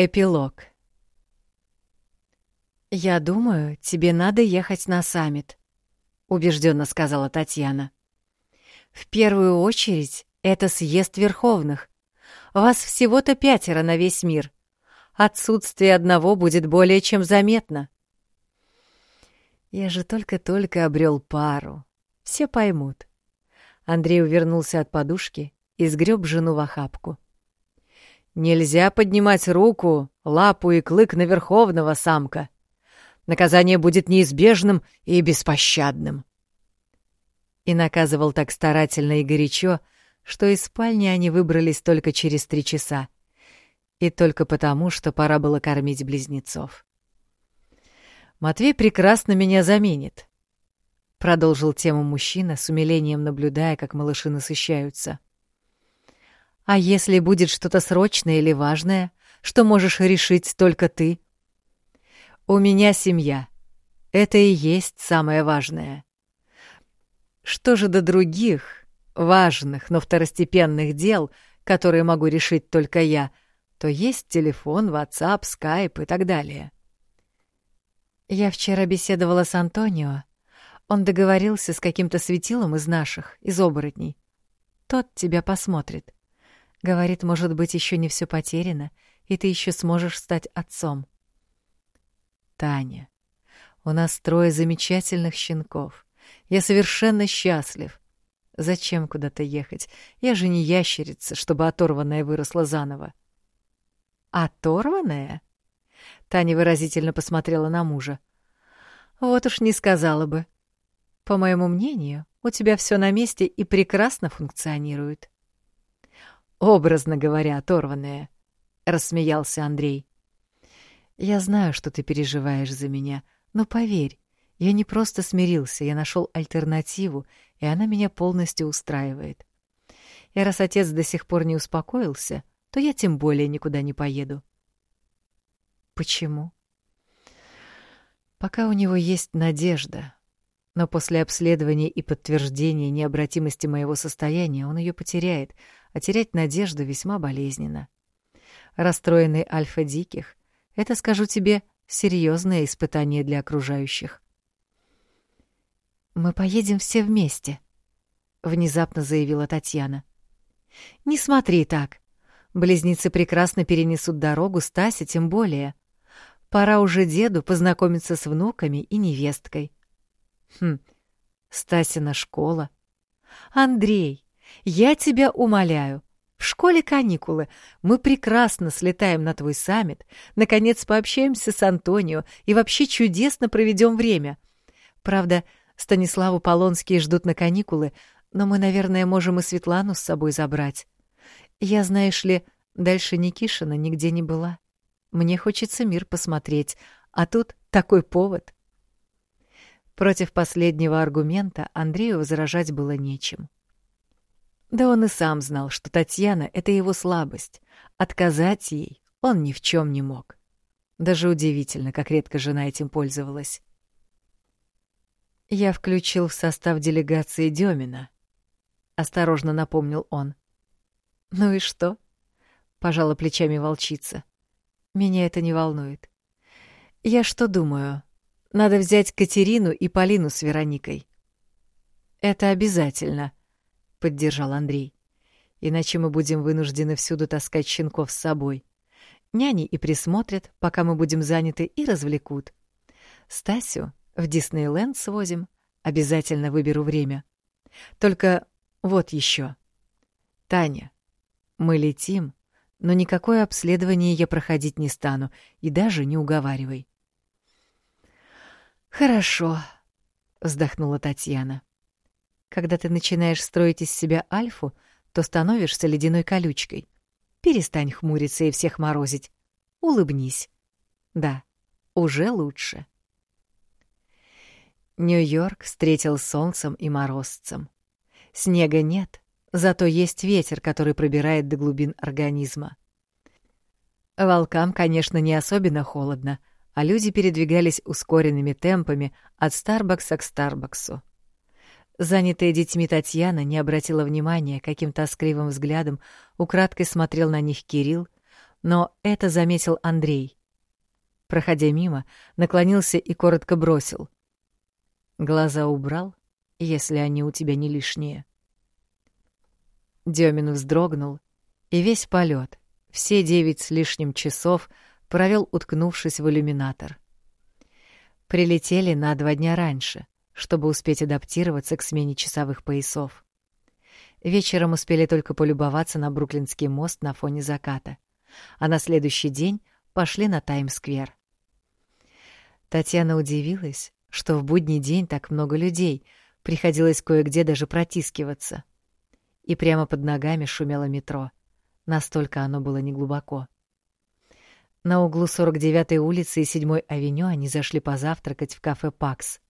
Эпилог. «Я думаю, тебе надо ехать на саммит», — убежденно сказала Татьяна. «В первую очередь это съезд Верховных. Вас всего-то пятеро на весь мир. Отсутствие одного будет более чем заметно». «Я же только-только обрел пару. Все поймут». Андрей увернулся от подушки и сгреб жену в охапку. Нельзя поднимать руку, лапу и клык на верховного самка. Наказание будет неизбежным и беспощадным. И наказывал так старательно и горячо, что из спальни они выбрались только через три часа. И только потому, что пора было кормить близнецов. «Матвей прекрасно меня заменит», — продолжил тему мужчина, с умилением наблюдая, как малыши насыщаются. А если будет что-то срочное или важное, что можешь решить только ты? У меня семья. Это и есть самое важное. Что же до других, важных, но второстепенных дел, которые могу решить только я, то есть телефон, WhatsApp, Skype и так далее. Я вчера беседовала с Антонио. Он договорился с каким-то светилом из наших, из оборотней. Тот тебя посмотрит. Говорит, может быть, еще не все потеряно, и ты еще сможешь стать отцом. Таня, у нас трое замечательных щенков. Я совершенно счастлив. Зачем куда-то ехать? Я же не ящерица, чтобы оторванная выросла заново. Оторванная? Таня выразительно посмотрела на мужа. Вот уж не сказала бы. По моему мнению, у тебя все на месте и прекрасно функционирует образно говоря, оторванная, рассмеялся Андрей. Я знаю, что ты переживаешь за меня, но поверь, я не просто смирился, я нашел альтернативу, и она меня полностью устраивает. И раз отец до сих пор не успокоился, то я тем более никуда не поеду. Почему? Пока у него есть надежда, но после обследования и подтверждения необратимости моего состояния он ее потеряет, а терять надежду весьма болезненно. Расстроенный альфа диких — это, скажу тебе, серьезное испытание для окружающих. «Мы поедем все вместе», — внезапно заявила Татьяна. «Не смотри так. Близнецы прекрасно перенесут дорогу, Стася тем более. Пора уже деду познакомиться с внуками и невесткой». «Хм, Стасина школа. Андрей, я тебя умоляю. В школе каникулы. Мы прекрасно слетаем на твой саммит, наконец пообщаемся с Антонио и вообще чудесно проведем время. Правда, Станиславу Полонские ждут на каникулы, но мы, наверное, можем и Светлану с собой забрать. Я, знаешь ли, дальше Никишина нигде не была. Мне хочется мир посмотреть, а тут такой повод. Против последнего аргумента Андрею возражать было нечем. Да он и сам знал, что Татьяна — это его слабость. Отказать ей он ни в чем не мог. Даже удивительно, как редко жена этим пользовалась. «Я включил в состав делегации Демина», — осторожно напомнил он. «Ну и что?» — пожала плечами волчица. «Меня это не волнует. Я что думаю? Надо взять Катерину и Полину с Вероникой». «Это обязательно», — поддержал Андрей. «Иначе мы будем вынуждены всюду таскать щенков с собой. Няни и присмотрят, пока мы будем заняты, и развлекут. Стасю в Диснейленд свозим. Обязательно выберу время. Только вот еще. Таня, мы летим, но никакое обследование я проходить не стану, и даже не уговаривай». «Хорошо», — вздохнула Татьяна. Когда ты начинаешь строить из себя альфу, то становишься ледяной колючкой. Перестань хмуриться и всех морозить. Улыбнись. Да, уже лучше. Нью-Йорк встретил солнцем и морозцем. Снега нет, зато есть ветер, который пробирает до глубин организма. Волкам, конечно, не особенно холодно, а люди передвигались ускоренными темпами от Старбакса к Старбаксу. Занятая детьми Татьяна не обратила внимания, каким тоскливым взглядом украдкой смотрел на них Кирилл, но это заметил Андрей. Проходя мимо, наклонился и коротко бросил. Глаза убрал, если они у тебя не лишние. Демин вздрогнул, и весь полет, все девять с лишним часов, провел, уткнувшись в иллюминатор. Прилетели на два дня раньше, чтобы успеть адаптироваться к смене часовых поясов. Вечером успели только полюбоваться на Бруклинский мост на фоне заката, а на следующий день пошли на Таймс-сквер. Татьяна удивилась, что в будний день так много людей, приходилось кое-где даже протискиваться. И прямо под ногами шумело метро. Настолько оно было неглубоко. На углу 49-й улицы и 7-й авеню они зашли позавтракать в кафе «Пакс».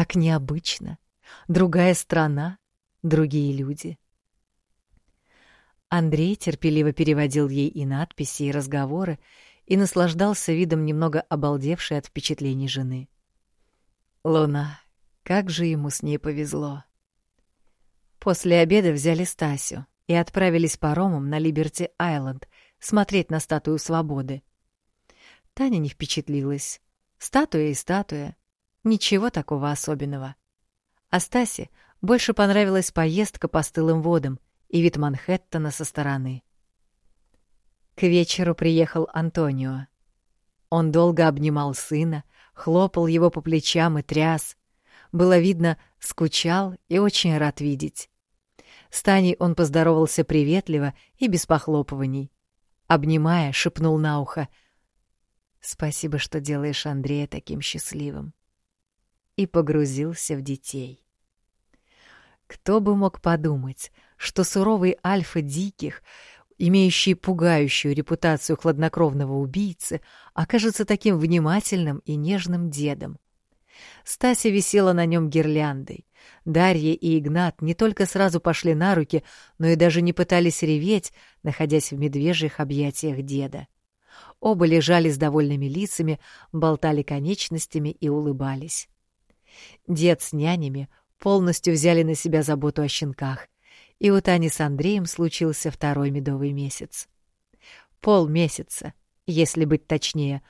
Так необычно. Другая страна, другие люди. Андрей терпеливо переводил ей и надписи, и разговоры, и наслаждался видом немного обалдевшей от впечатлений жены. Луна, как же ему с ней повезло. После обеда взяли Стасю и отправились паромом на Либерти-Айленд смотреть на статую свободы. Таня не впечатлилась. Статуя и статуя. Ничего такого особенного. А Стасе больше понравилась поездка по стылым водам и вид Манхэттена со стороны. К вечеру приехал Антонио. Он долго обнимал сына, хлопал его по плечам и тряс. Было видно, скучал и очень рад видеть. С Таней он поздоровался приветливо и без похлопываний. Обнимая, шепнул на ухо. «Спасибо, что делаешь Андрея таким счастливым». И погрузился в детей. Кто бы мог подумать, что суровый альфа диких имеющий пугающую репутацию хладнокровного убийцы, окажется таким внимательным и нежным дедом. Стася висела на нем гирляндой. Дарья и Игнат не только сразу пошли на руки, но и даже не пытались реветь, находясь в медвежьих объятиях деда. Оба лежали с довольными лицами, болтали конечностями и улыбались. Дед с нянями полностью взяли на себя заботу о щенках — и у Тани с Андреем случился второй медовый месяц. Полмесяца, если быть точнее,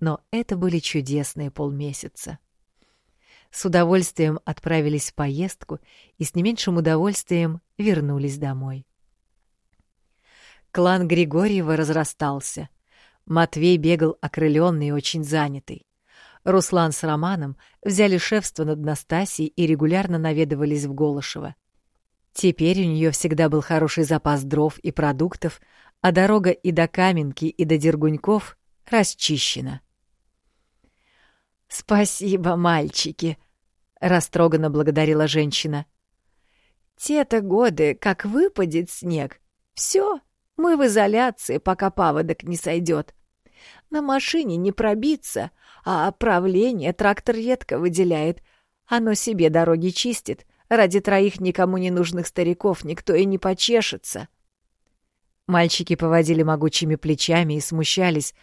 но это были чудесные полмесяца. С удовольствием отправились в поездку и с не меньшим удовольствием вернулись домой. Клан Григорьева разрастался. Матвей бегал окрыленный и очень занятый. Руслан с Романом взяли шефство над Настасией и регулярно наведывались в Голышево. Теперь у нее всегда был хороший запас дров и продуктов, а дорога и до Каменки, и до Дергуньков расчищена. «Спасибо, мальчики!» — растроганно благодарила женщина. «Те-то годы, как выпадет снег, все, мы в изоляции, пока паводок не сойдет. На машине не пробиться, а оправление трактор редко выделяет. Оно себе дороги чистит, Ради троих никому не нужных стариков никто и не почешется. Мальчики поводили могучими плечами и смущались.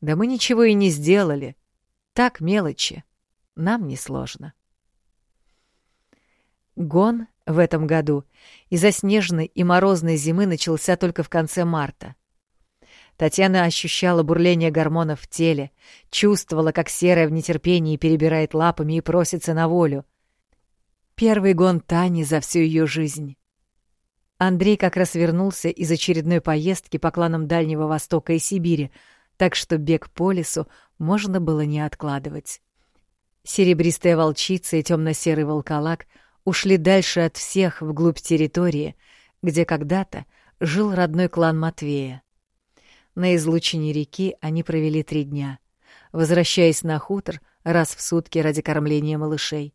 Да мы ничего и не сделали. Так мелочи. Нам несложно. Гон в этом году из-за снежной и морозной зимы начался только в конце марта. Татьяна ощущала бурление гормонов в теле, чувствовала, как серая в нетерпении перебирает лапами и просится на волю. Первый гон Тани за всю ее жизнь. Андрей как раз вернулся из очередной поездки по кланам Дальнего Востока и Сибири, так что бег по лесу можно было не откладывать. Серебристая волчица и темно-серый волколак ушли дальше от всех вглубь территории, где когда-то жил родной клан Матвея. На излучине реки они провели три дня, возвращаясь на хутор раз в сутки ради кормления малышей.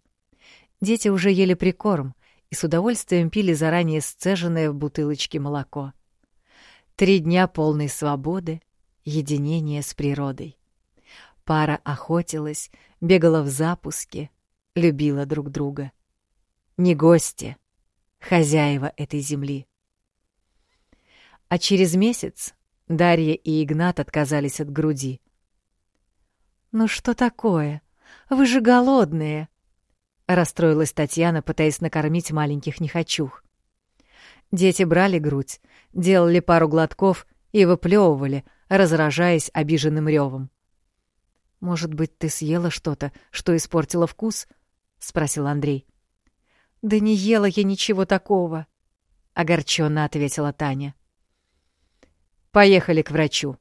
Дети уже ели прикорм и с удовольствием пили заранее сцеженное в бутылочке молоко. Три дня полной свободы, единения с природой. Пара охотилась, бегала в запуске, любила друг друга. Не гости, хозяева этой земли. А через месяц Дарья и Игнат отказались от груди. «Ну что такое? Вы же голодные!» Расстроилась Татьяна, пытаясь накормить маленьких нехочух. Дети брали грудь, делали пару глотков и выплевывали, разражаясь обиженным ревом. «Может быть, ты съела что-то, что испортило вкус?» — спросил Андрей. «Да не ела я ничего такого», — огорченно ответила Таня. «Поехали к врачу».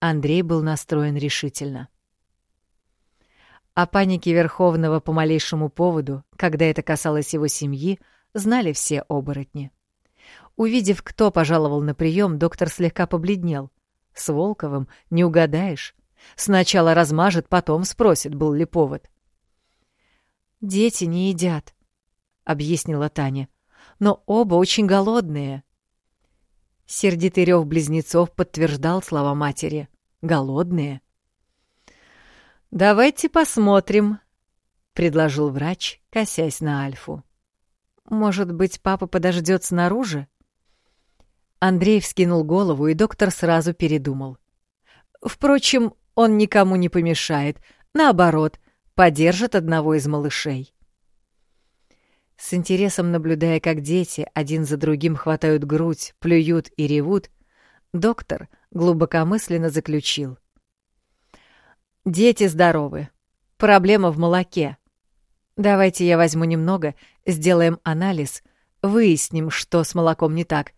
Андрей был настроен решительно. О панике Верховного по малейшему поводу, когда это касалось его семьи, знали все оборотни. Увидев, кто пожаловал на прием, доктор слегка побледнел. С Волковым не угадаешь. Сначала размажет, потом спросит, был ли повод. «Дети не едят», — объяснила Таня. «Но оба очень голодные». Сердитый рев близнецов подтверждал слова матери. «Голодные». «Давайте посмотрим», — предложил врач, косясь на Альфу. «Может быть, папа подождет снаружи?» Андрей вскинул голову, и доктор сразу передумал. Впрочем, он никому не помешает, наоборот, поддержит одного из малышей. С интересом наблюдая, как дети один за другим хватают грудь, плюют и ревут, доктор глубокомысленно заключил. «Дети здоровы. Проблема в молоке. Давайте я возьму немного, сделаем анализ, выясним, что с молоком не так,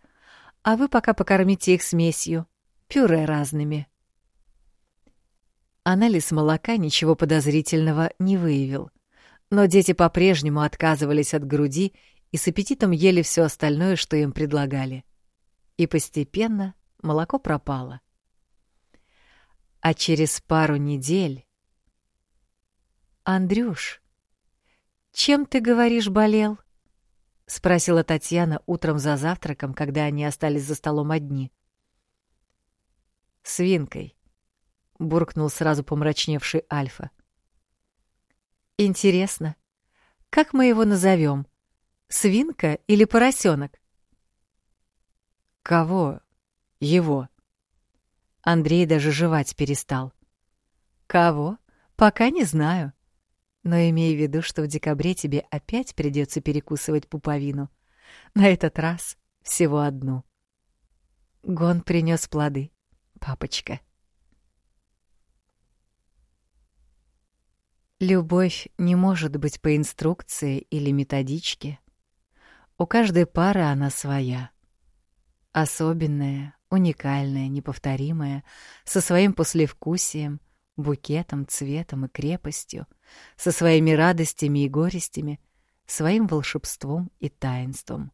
а вы пока покормите их смесью, пюре разными». Анализ молока ничего подозрительного не выявил, но дети по-прежнему отказывались от груди и с аппетитом ели все остальное, что им предлагали. И постепенно молоко пропало. А через пару недель... «Андрюш, чем ты, говоришь, болел?» — спросила Татьяна утром за завтраком, когда они остались за столом одни. «Свинкой», — буркнул сразу помрачневший Альфа. «Интересно, как мы его назовем? Свинка или поросенок?» «Кого? Его?» Андрей даже жевать перестал. «Кого? Пока не знаю. Но имей в виду, что в декабре тебе опять придется перекусывать пуповину. На этот раз всего одну. Гон принес плоды, папочка». Любовь не может быть по инструкции или методичке. У каждой пары она своя. Особенная, уникальная, неповторимая, со своим послевкусием, букетом, цветом и крепостью, со своими радостями и горестями, своим волшебством и таинством.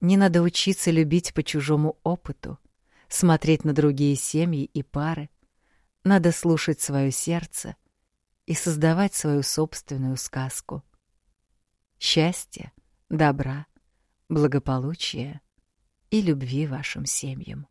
Не надо учиться любить по чужому опыту, смотреть на другие семьи и пары. Надо слушать свое сердце — и создавать свою собственную сказку. Счастья, добра, благополучия и любви вашим семьям.